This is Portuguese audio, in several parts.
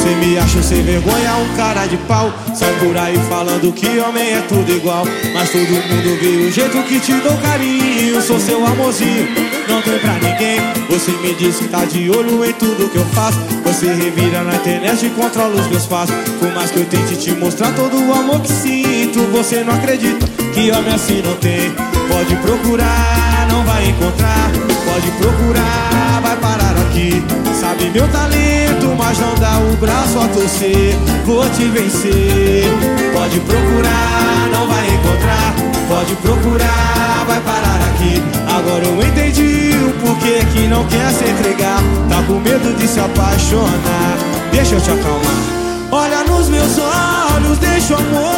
Você me acha sem vergonha, um cara de pau. Sai por aí falando que homem é tudo igual. Mas todo mundo vê o jeito que te dou carinho. Sou seu amorzinho, não tem pra ninguém. Você me diz que tá de olho em tudo que eu faço. Você revira na internet e controla os meus passos Por mais que eu tente te mostrar todo o amor que sinto Você não acredita que homem assim não tem. Pode procurar, não vai encontrar. Pode procurar, vai parar aqui. Sabe meu talento, braço a torcer Vou te vencer. Pode procurar, não vai encontrar. Pode procurar, vai parar aqui. Agora eu entendi o porquê que não quer se entregar. Tá com medo de se apaixonar. Deixa eu te acalmar. Olha nos meus olhos, deixa o amor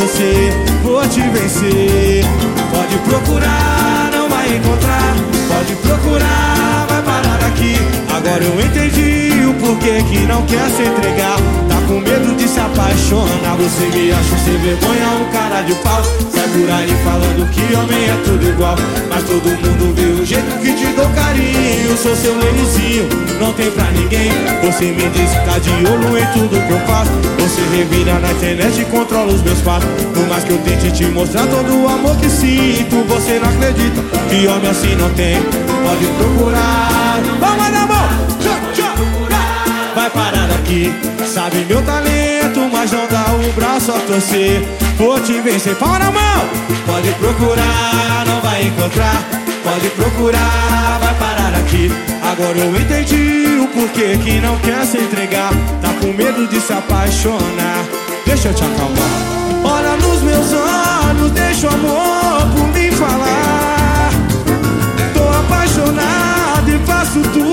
torcer Vou te vencer. Pode procurar, não vai encontrar. Pode procurar, vai parar aqui. Agora eu entendi o porquê que não quer se entregar. Tá com medo de se apaixonar. Você me acha sem vergonha, um cara de pau. Sai por aí falando que homem é tudo igual. Mas todo mundo vê o jeito que te dou carinho Sou seu leizinho, não tem pra ninguém. Você me diz que tá de olho em tudo que eu faço. Você revira na internet e controla os meus passos Por mais que eu tente te mostrar todo o amor que sinto Você não acredita. Que homem assim não tem. Pode procurar. Vamos na mão! Vai parar aqui. Sabe meu talento, mas não dá o braço a torcer. Vou te vencer, pau na mão. Pode procurar, não vai encontrar. Pode procurar, Agora eu entendi o porquê que não quer se entregar. Tá com medo de se apaixonar. Deixa eu te acalmar. Olha nos meus olhos, deixa o amor por mim falar. Tô apaixonado e faço tudo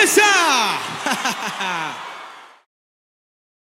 でした。